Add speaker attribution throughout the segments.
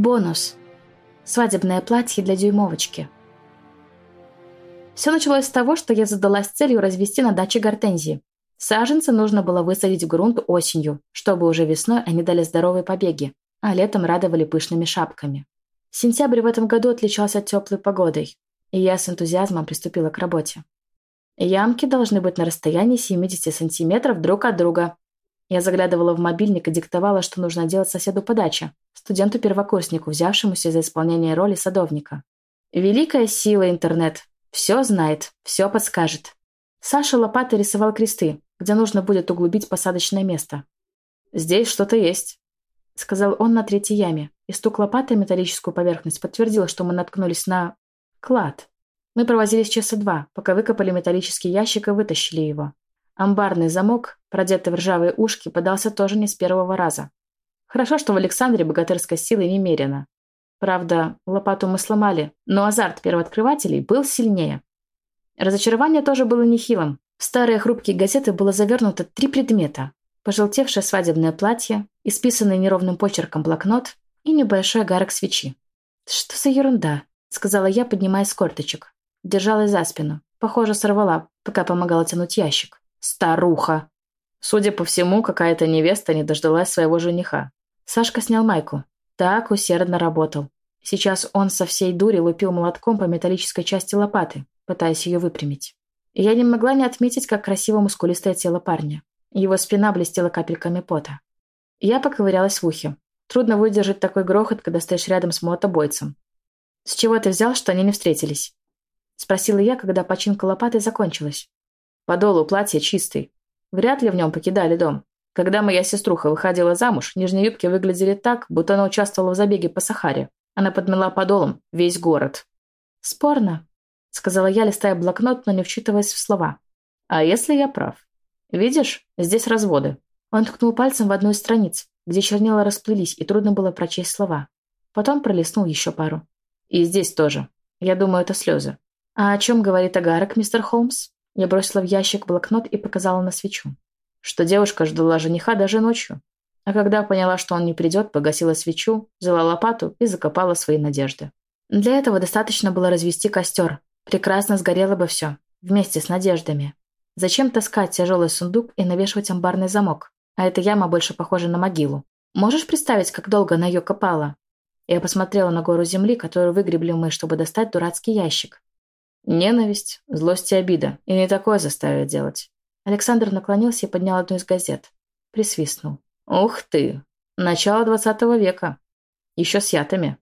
Speaker 1: Бонус. Свадебное платье для дюймовочки. Все началось с того, что я задалась целью развести на даче гортензии. Саженцы нужно было высадить в грунт осенью, чтобы уже весной они дали здоровые побеги, а летом радовали пышными шапками. Сентябрь в этом году отличался теплой погодой, и я с энтузиазмом приступила к работе. Ямки должны быть на расстоянии 70 сантиметров друг от друга. Я заглядывала в мобильник и диктовала, что нужно делать соседу по даче, студенту-первокурснику, взявшемуся за исполнение роли садовника. Великая сила интернет. Все знает, все подскажет. Саша лопатой рисовал кресты, где нужно будет углубить посадочное место. «Здесь что-то есть», — сказал он на третьей яме, и стук лопатой металлическую поверхность подтвердил, что мы наткнулись на... клад. Мы провозились часа два, пока выкопали металлический ящик и вытащили его. Амбарный замок, продетый в ржавые ушки, подался тоже не с первого раза. Хорошо, что в Александре богатырской силы немерено. Правда, лопату мы сломали, но азарт первооткрывателей был сильнее. Разочарование тоже было нехилым. В старые хрупкие газеты было завернуто три предмета. Пожелтевшее свадебное платье, исписанный неровным почерком блокнот и небольшой огарок свечи. «Что за ерунда?» — сказала я, поднимаясь с корточек. Держалась за спину. Похоже, сорвала, пока помогала тянуть ящик. Старуха! Судя по всему, какая-то невеста не дождалась своего жениха. Сашка снял майку. Так усердно работал. Сейчас он со всей дури лупил молотком по металлической части лопаты, пытаясь ее выпрямить. Я не могла не отметить, как красиво мускулистое тело парня. Его спина блестела капельками пота. Я поковырялась в ухе. Трудно выдержать такой грохот, когда стоишь рядом с молотобойцем. «С чего ты взял, что они не встретились?» Спросила я, когда починка лопаты закончилась. Подол у платья чистый. Вряд ли в нем покидали дом. Когда моя сеструха выходила замуж, нижние юбки выглядели так, будто она участвовала в забеге по Сахаре. Она подмела подолом весь город. «Спорно», — сказала я, листая блокнот, но не вчитываясь в слова. «А если я прав? Видишь, здесь разводы». Он ткнул пальцем в одну из страниц, где чернила расплылись, и трудно было прочесть слова. Потом пролистнул еще пару. «И здесь тоже. Я думаю, это слезы. «А о чем говорит агарок, мистер Холмс?» Я бросила в ящик блокнот и показала на свечу. Что девушка ждала жениха даже ночью. А когда поняла, что он не придет, погасила свечу, взяла лопату и закопала свои надежды. Для этого достаточно было развести костер. Прекрасно сгорело бы все. Вместе с надеждами. Зачем таскать тяжелый сундук и навешивать амбарный замок? А эта яма больше похожа на могилу. Можешь представить, как долго она ее копала? Я посмотрела на гору земли, которую выгребли мы, чтобы достать дурацкий ящик. Ненависть, злость и обида. И не такое заставят делать. Александр наклонился и поднял одну из газет. Присвистнул. «Ух ты! Начало двадцатого века. Еще с ятами».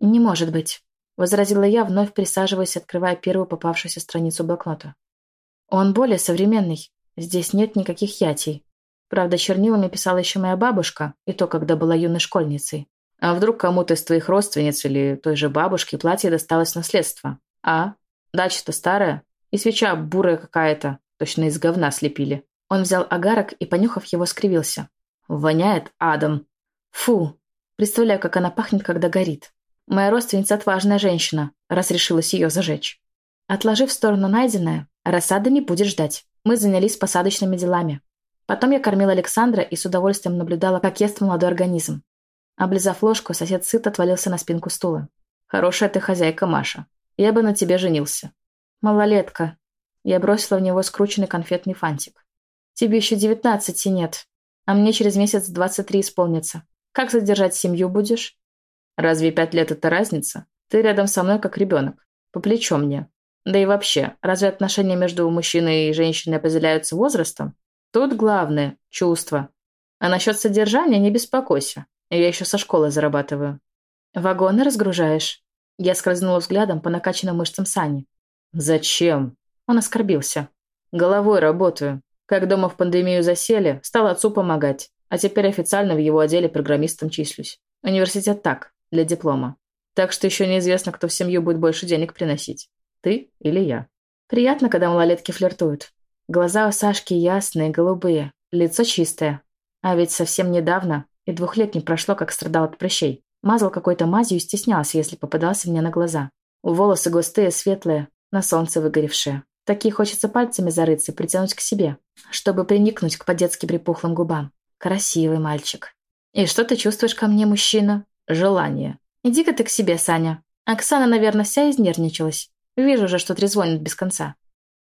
Speaker 1: «Не может быть», — возразила я, вновь присаживаясь, открывая первую попавшуюся страницу блокнота. «Он более современный. Здесь нет никаких ятей. Правда, чернилами писала еще моя бабушка, и то, когда была юной школьницей. А вдруг кому-то из твоих родственниц или той же бабушки платье досталось наследство? А? Дача-то старая, и свеча бурая какая-то, точно из говна слепили. Он взял агарок и, понюхав его, скривился. Воняет адом. Фу, представляю, как она пахнет, когда горит. Моя родственница отважная женщина, раз решилась ее зажечь. Отложив в сторону найденное, рассада не будет ждать. Мы занялись посадочными делами. Потом я кормила Александра и с удовольствием наблюдала, как ест молодой организм. Облизав ложку, сосед сыт отвалился на спинку стула. «Хорошая ты хозяйка, Маша. Я бы на тебе женился. Малолетка. Я бросила в него скрученный конфетный фантик. Тебе еще девятнадцати нет, а мне через месяц двадцать три исполнится. Как задержать семью будешь? Разве пять лет это разница? Ты рядом со мной как ребенок. По плечу мне. Да и вообще, разве отношения между мужчиной и женщиной определяются возрастом? Тут главное – чувство. А насчет содержания не беспокойся. Я еще со школы зарабатываю. Вагоны разгружаешь? Я скользнула взглядом по накачанным мышцам Сани. «Зачем?» Он оскорбился. «Головой работаю. Как дома в пандемию засели, стал отцу помогать. А теперь официально в его отделе программистом числюсь. Университет так, для диплома. Так что еще неизвестно, кто в семью будет больше денег приносить. Ты или я. Приятно, когда малолетки флиртуют. Глаза у Сашки ясные, голубые, лицо чистое. А ведь совсем недавно и двух лет не прошло, как страдал от прыщей. Мазал какой-то мазью и стеснялся, если попадался мне на глаза. Волосы густые, светлые, на солнце выгоревшие. Такие хочется пальцами зарыться и притянуть к себе, чтобы приникнуть к по-детски припухлым губам. Красивый мальчик. «И что ты чувствуешь ко мне, мужчина?» «Желание. «Иди-ка ты к себе, Саня. Оксана, наверное, вся изнервничалась. Вижу же, что трезвонит без конца».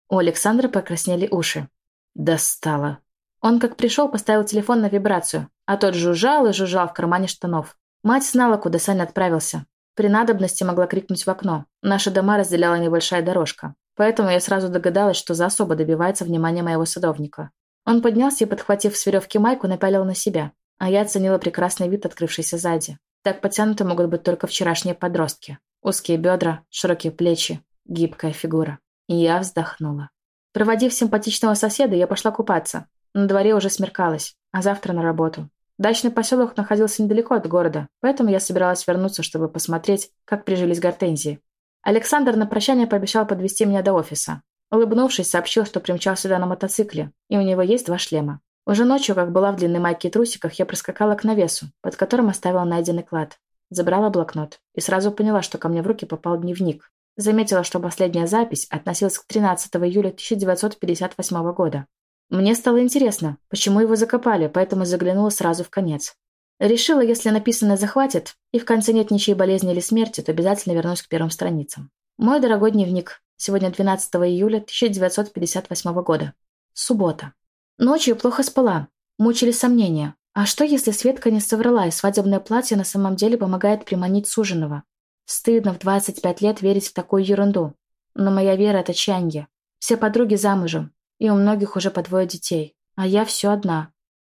Speaker 1: У Александра покраснели уши. Достало. Он как пришел, поставил телефон на вибрацию, а тот жужжал и жужжал в кармане штанов. Мать знала, куда Саня отправился. При надобности могла крикнуть в окно. Наши дома разделяла небольшая дорожка. Поэтому я сразу догадалась, что за особо добивается внимания моего садовника. Он поднялся и, подхватив с веревки майку, напялил на себя. А я оценила прекрасный вид, открывшийся сзади. Так потянуты могут быть только вчерашние подростки. Узкие бедра, широкие плечи, гибкая фигура. И я вздохнула. Проводив симпатичного соседа, я пошла купаться. На дворе уже смеркалось, а завтра на работу. Дачный поселок находился недалеко от города, поэтому я собиралась вернуться, чтобы посмотреть, как прижились гортензии. Александр на прощание пообещал подвести меня до офиса. Улыбнувшись, сообщил, что примчал сюда на мотоцикле, и у него есть два шлема. Уже ночью, как была в длинной майке и трусиках, я проскакала к навесу, под которым оставила найденный клад. Забрала блокнот и сразу поняла, что ко мне в руки попал дневник. Заметила, что последняя запись относилась к 13 июля 1958 года. Мне стало интересно, почему его закопали, поэтому заглянула сразу в конец. Решила, если написанное захватит, и в конце нет ничьей болезни или смерти, то обязательно вернусь к первым страницам. Мой дорогой дневник. Сегодня 12 июля 1958 года. Суббота. Ночью плохо спала. Мучили сомнения. А что, если Светка не соврала, и свадебное платье на самом деле помогает приманить суженого? Стыдно в 25 лет верить в такую ерунду. Но моя вера — это чанье. Все подруги замужем, и у многих уже по двое детей. А я все одна.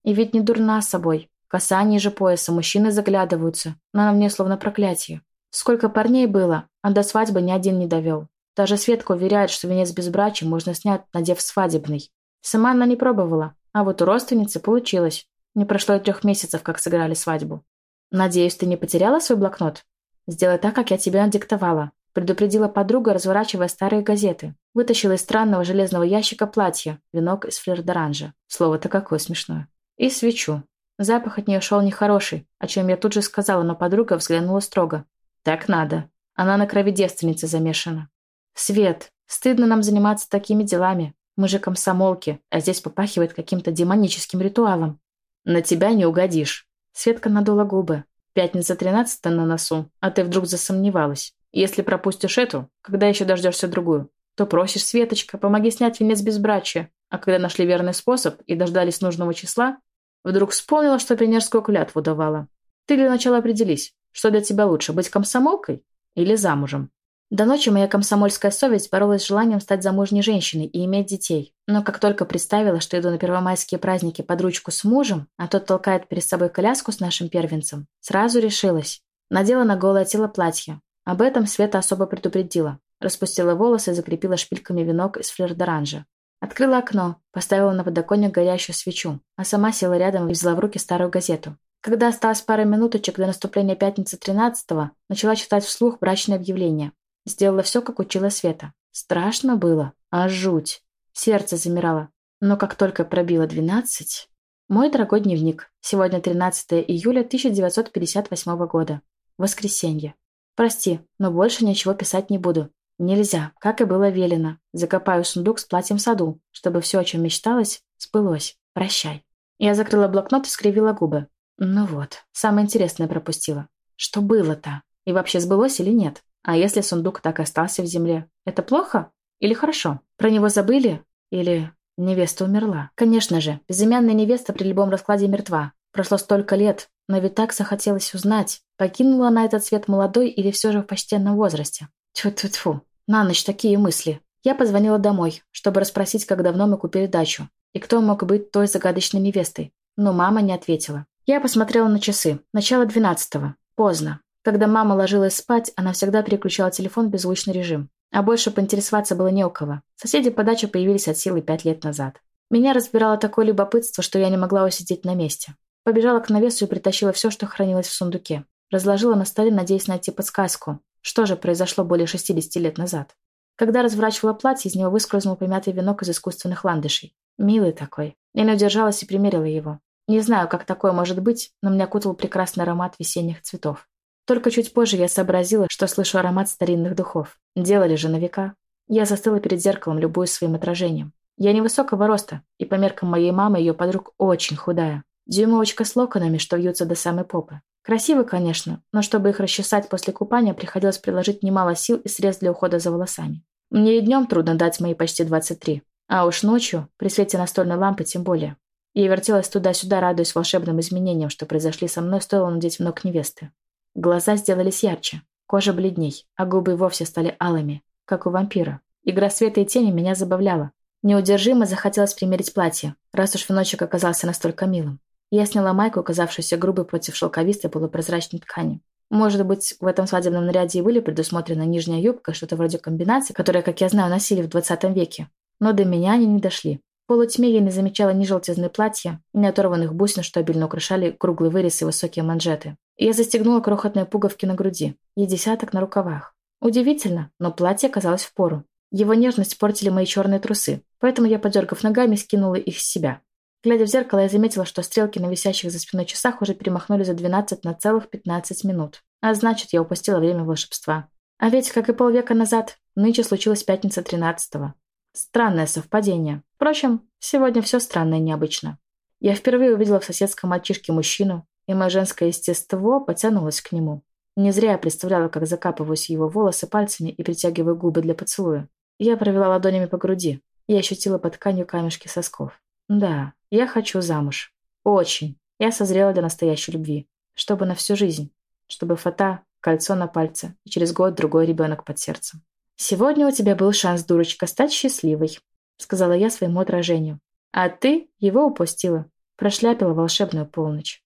Speaker 1: И ведь не дурна собой. Коса ниже пояса, мужчины заглядываются, но на мне словно проклятие. Сколько парней было, а до свадьбы ни один не довел. Даже Светка уверяет, что венец безбрачия можно снять, надев свадебный. Сама она не пробовала, а вот у родственницы получилось. Не прошло и трех месяцев, как сыграли свадьбу. «Надеюсь, ты не потеряла свой блокнот? Сделай так, как я тебе надиктовала», предупредила подруга, разворачивая старые газеты. Вытащила из странного железного ящика платье, венок из флердоранжа. Слово-то какое смешное. И свечу. Запах от нее шел нехороший, о чем я тут же сказала, но подруга взглянула строго. «Так надо. Она на крови девственницы замешана». «Свет, стыдно нам заниматься такими делами. Мы же комсомолки, а здесь попахивает каким-то демоническим ритуалом. На тебя не угодишь. Светка надула губы. Пятница тринадцатая на носу, а ты вдруг засомневалась. Если пропустишь эту, когда еще дождешься другую, то просишь, Светочка, помоги снять венец безбрачия. А когда нашли верный способ и дождались нужного числа, вдруг вспомнила, что пионерскую клятву давала. Ты для начала определись, что для тебя лучше, быть комсомолкой или замужем? До ночи моя комсомольская совесть боролась с желанием стать замужней женщиной и иметь детей. Но как только представила, что иду на первомайские праздники под ручку с мужем, а тот толкает перед собой коляску с нашим первенцем, сразу решилась. Надела на голое тело платье. Об этом Света особо предупредила. Распустила волосы и закрепила шпильками венок из флердоранжа. Открыла окно, поставила на подоконник горящую свечу, а сама села рядом и взяла в руки старую газету. Когда осталось пара минуточек до наступления пятницы 13-го, начала читать вслух брачное объявление. Сделала все, как учила Света. Страшно было, а жуть. Сердце замирало. Но как только пробило двенадцать... Мой дорогой дневник. Сегодня 13 июля 1958 года. Воскресенье. Прости, но больше ничего писать не буду. Нельзя, как и было велено. Закопаю сундук с платьем в саду, чтобы все, о чем мечталось, сбылось. Прощай. Я закрыла блокнот и скривила губы. Ну вот, самое интересное пропустила. Что было-то? И вообще сбылось или нет? А если сундук так и остался в земле? Это плохо или хорошо? Про него забыли? Или невеста умерла? Конечно же, безымянная невеста при любом раскладе мертва. Прошло столько лет, но ведь так захотелось узнать, покинула она этот свет молодой или все же в почтенном возрасте. Тьфу-тьфу-тьфу, на ночь такие мысли. Я позвонила домой, чтобы расспросить, как давно мы купили дачу, и кто мог быть той загадочной невестой. Но мама не ответила. Я посмотрела на часы. Начало двенадцатого. Поздно. Когда мама ложилась спать, она всегда переключала телефон в беззвучный режим. А больше поинтересоваться было не у кого. Соседи по даче появились от силы пять лет назад. Меня разбирало такое любопытство, что я не могла усидеть на месте. Побежала к навесу и притащила все, что хранилось в сундуке. Разложила на столе, надеясь найти подсказку. Что же произошло более 60 лет назад? Когда разворачивала платье, из него выскользнул помятый венок из искусственных ландышей. Милый такой. Я не удержалась и примерила его. Не знаю, как такое может быть, но меня окутал прекрасный аромат весенних цветов. Только чуть позже я сообразила, что слышу аромат старинных духов. Делали же на века. Я застыла перед зеркалом, любуясь своим отражением. Я невысокого роста, и по меркам моей мамы ее подруг очень худая. Дюймовочка с локонами, что вьются до самой попы. Красиво, конечно, но чтобы их расчесать после купания, приходилось приложить немало сил и средств для ухода за волосами. Мне и днем трудно дать мои почти 23. А уж ночью, при свете настольной лампы, тем более. Я вертелась туда-сюда, радуясь волшебным изменениям, что произошли со мной, стоило надеть ног невесты. Глаза сделались ярче, кожа бледней, а губы вовсе стали алыми, как у вампира. Игра света и тени меня забавляла. Неудержимо захотелось примерить платье, раз уж веночек оказался настолько милым. Я сняла майку, оказавшуюся грубой против шелковистой полупрозрачной ткани. Может быть, в этом свадебном наряде и были предусмотрены нижняя юбка, что-то вроде комбинации, которые, как я знаю, носили в 20 веке. Но до меня они не дошли. В полутьме я не замечала ни желтизны платья, ни оторванных бусин, что обильно украшали круглый вырез и высокие манжеты. Я застегнула крохотные пуговки на груди и десяток на рукавах. Удивительно, но платье оказалось в пору. Его нежность портили мои черные трусы, поэтому я, подергав ногами, скинула их с себя. Глядя в зеркало, я заметила, что стрелки на висящих за спиной часах уже перемахнули за 12 на целых 15 минут. А значит, я упустила время волшебства. А ведь, как и полвека назад, нынче случилась пятница 13-го. Странное совпадение. Впрочем, сегодня все странно и необычно. Я впервые увидела в соседском мальчишке мужчину, и мое женское естество потянулось к нему. Не зря я представляла, как закапываюсь его волосы пальцами и притягиваю губы для поцелуя. Я провела ладонями по груди и ощутила под тканью камешки сосков. Да, я хочу замуж. Очень. Я созрела для настоящей любви. Чтобы на всю жизнь. Чтобы фата, кольцо на пальце и через год другой ребенок под сердцем. «Сегодня у тебя был шанс, дурочка, стать счастливой», — сказала я своему отражению. «А ты его упустила. Прошляпила волшебную полночь».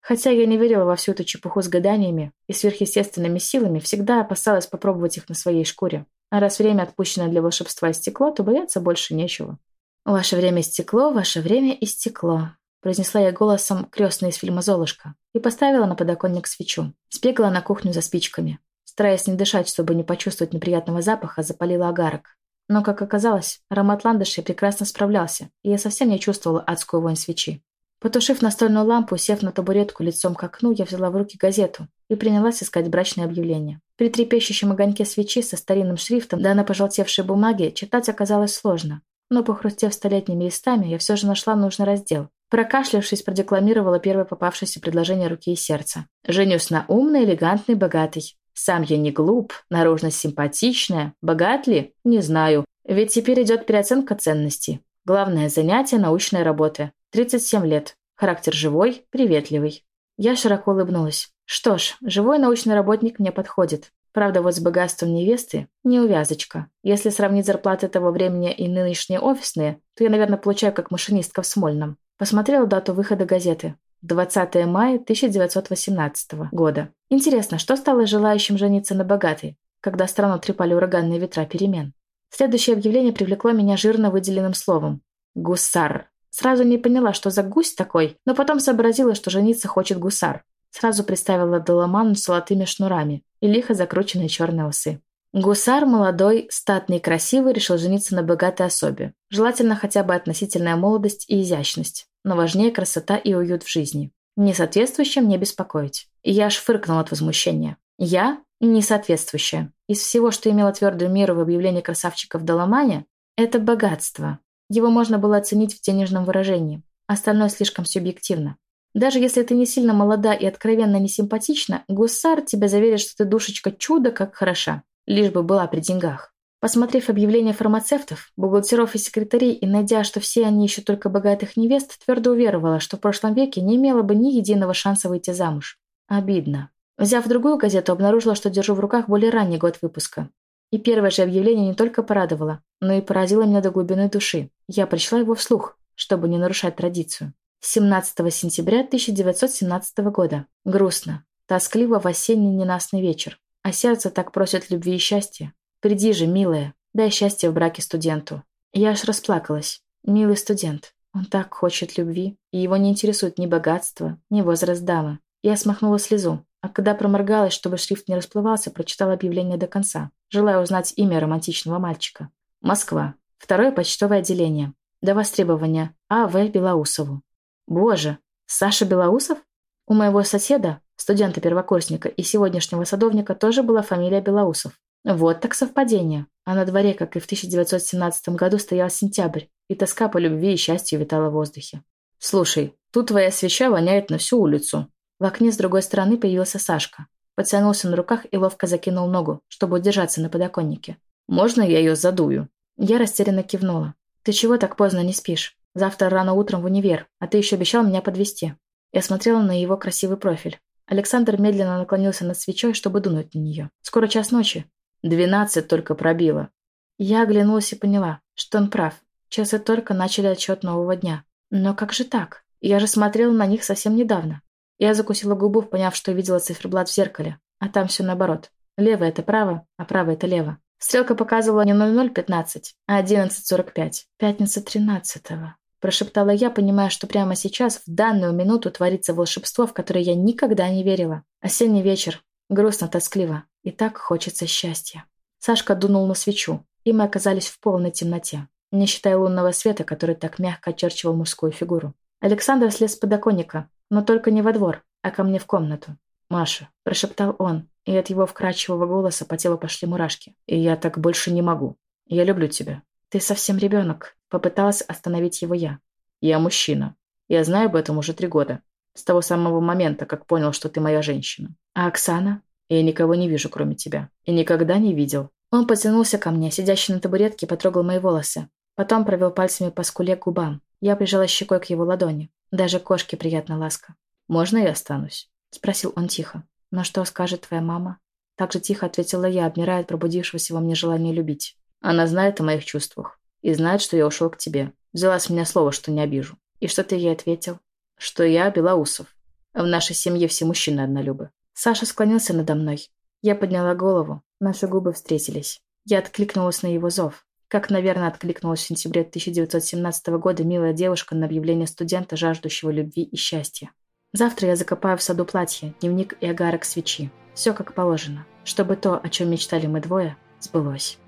Speaker 1: Хотя я не верила во всю эту чепуху с гаданиями и сверхъестественными силами, всегда опасалась попробовать их на своей шкуре. А раз время, отпущенное для волшебства, истекло, то бояться больше нечего. «Ваше время истекло, ваше время истекло», произнесла я голосом крестной из фильма «Золушка» и поставила на подоконник свечу. Сбегала на кухню за спичками. Стараясь не дышать, чтобы не почувствовать неприятного запаха, запалила огарок. Но, как оказалось, аромат ландышей прекрасно справлялся, и я совсем не чувствовала адскую вонь свечи. Потушив настольную лампу, сев на табуретку лицом к окну, я взяла в руки газету и принялась искать брачное объявление. При трепещущем огоньке свечи со старинным шрифтом, да на пожелтевшей бумаге, читать оказалось сложно. Но, похрустев столетними листами, я все же нашла нужный раздел. Прокашлявшись, продекламировала первое попавшееся предложение руки и сердца. «Женюсь на умный, элегантный, богатый. Сам я не глуп, наружность симпатичная. Богат ли? Не знаю. Ведь теперь идет переоценка ценностей. Главное занятие – научная работа. 37 лет. Характер живой, приветливый. Я широко улыбнулась. Что ж, живой научный работник мне подходит. Правда, вот с богатством невесты не увязочка. Если сравнить зарплаты того времени и нынешние офисные, то я, наверное, получаю как машинистка в Смольном. Посмотрела дату выхода газеты. 20 мая 1918 года. Интересно, что стало желающим жениться на богатой, когда страну трепали ураганные ветра перемен? Следующее объявление привлекло меня жирно выделенным словом. «Гусар». Сразу не поняла, что за гусь такой, но потом сообразила, что жениться хочет гусар. Сразу представила Доломану с золотыми шнурами и лихо закрученные черные усы. Гусар молодой, статный и красивый решил жениться на богатой особе. Желательно хотя бы относительная молодость и изящность, но важнее красота и уют в жизни. Несоответствующим не беспокоить. Я аж фыркнула от возмущения. Я несоответствующая. Из всего, что имело твердую меру в объявлении красавчика в Доломане, это богатство. Его можно было оценить в денежном выражении. Остальное слишком субъективно. Даже если ты не сильно молода и откровенно не симпатична, гусар тебе заверит, что ты душечка чудо как хороша, лишь бы была при деньгах. Посмотрев объявления фармацевтов, бухгалтеров и секретарей и найдя, что все они ищут только богатых невест, твердо уверовала, что в прошлом веке не имела бы ни единого шанса выйти замуж. Обидно. Взяв другую газету, обнаружила, что держу в руках более ранний год выпуска. И первое же объявление не только порадовало, но и поразило меня до глубины души. Я прочла его вслух, чтобы не нарушать традицию. 17 сентября 1917 года. Грустно. Тоскливо в осенний ненастный вечер. А сердце так просит любви и счастья. Приди же, милая, дай счастье в браке студенту. Я аж расплакалась. Милый студент. Он так хочет любви, и его не интересует ни богатство, ни возраст дамы. Я смахнула слезу, а когда проморгалась, чтобы шрифт не расплывался, прочитала объявление до конца, желая узнать имя романтичного мальчика. Москва. Второе почтовое отделение. До востребования. А.В. Белоусову. Боже, Саша Белоусов? У моего соседа, студента-первокурсника и сегодняшнего садовника тоже была фамилия Белоусов. Вот так совпадение. А на дворе, как и в 1917 году, стоял сентябрь, и тоска по любви и счастью витала в воздухе. «Слушай, Тут твоя свеча воняет на всю улицу». В окне с другой стороны появился Сашка. Потянулся на руках и ловко закинул ногу, чтобы удержаться на подоконнике. «Можно я ее задую?» Я растерянно кивнула. «Ты чего так поздно не спишь? Завтра рано утром в универ, а ты еще обещал меня подвести. Я смотрела на его красивый профиль. Александр медленно наклонился над свечой, чтобы дунуть на нее. «Скоро час ночи». «Двенадцать только пробило». Я оглянулась и поняла, что он прав. Часы только начали отчет нового дня. Но как же так? Я же смотрела на них совсем недавно. Я закусила губу, поняв, что видела циферблат в зеркале. А там все наоборот. Лево – это право, а право – это лево. Стрелка показывала не 00.15, а 11.45. Пятница 13-го. Прошептала я, понимая, что прямо сейчас, в данную минуту, творится волшебство, в которое я никогда не верила. Осенний вечер. Грустно, тоскливо. И так хочется счастья. Сашка дунул на свечу, и мы оказались в полной темноте, не считая лунного света, который так мягко очерчивал мужскую фигуру. Александр слез с подоконника, но только не во двор, а ко мне в комнату. «Маша», – прошептал он, и от его вкрадчивого голоса по телу пошли мурашки. «И я так больше не могу. Я люблю тебя». «Ты совсем ребенок», – попыталась остановить его я. «Я мужчина. Я знаю об этом уже три года. С того самого момента, как понял, что ты моя женщина. А Оксана? Я никого не вижу, кроме тебя. И никогда не видел». Он потянулся ко мне, сидящий на табуретке, потрогал мои волосы. Потом провел пальцами по скуле к губам. Я прижала щекой к его ладони. Даже кошке приятна ласка. «Можно я останусь?» – спросил он тихо. «Но что скажет твоя мама?» Так же тихо ответила я, обмирая от пробудившегося во мне желания любить. «Она знает о моих чувствах. И знает, что я ушел к тебе. Взяла с меня слово, что не обижу. И что ты ей ответил?» «Что я Белоусов. В нашей семье все мужчины однолюбы». Саша склонился надо мной. Я подняла голову. Наши губы встретились. Я откликнулась на его зов. Как, наверное, откликнулась в сентябре 1917 года милая девушка на объявление студента, жаждущего любви и счастья. Завтра я закопаю в саду платье, дневник и огарок свечи. Все как положено, чтобы то, о чем мечтали мы двое, сбылось.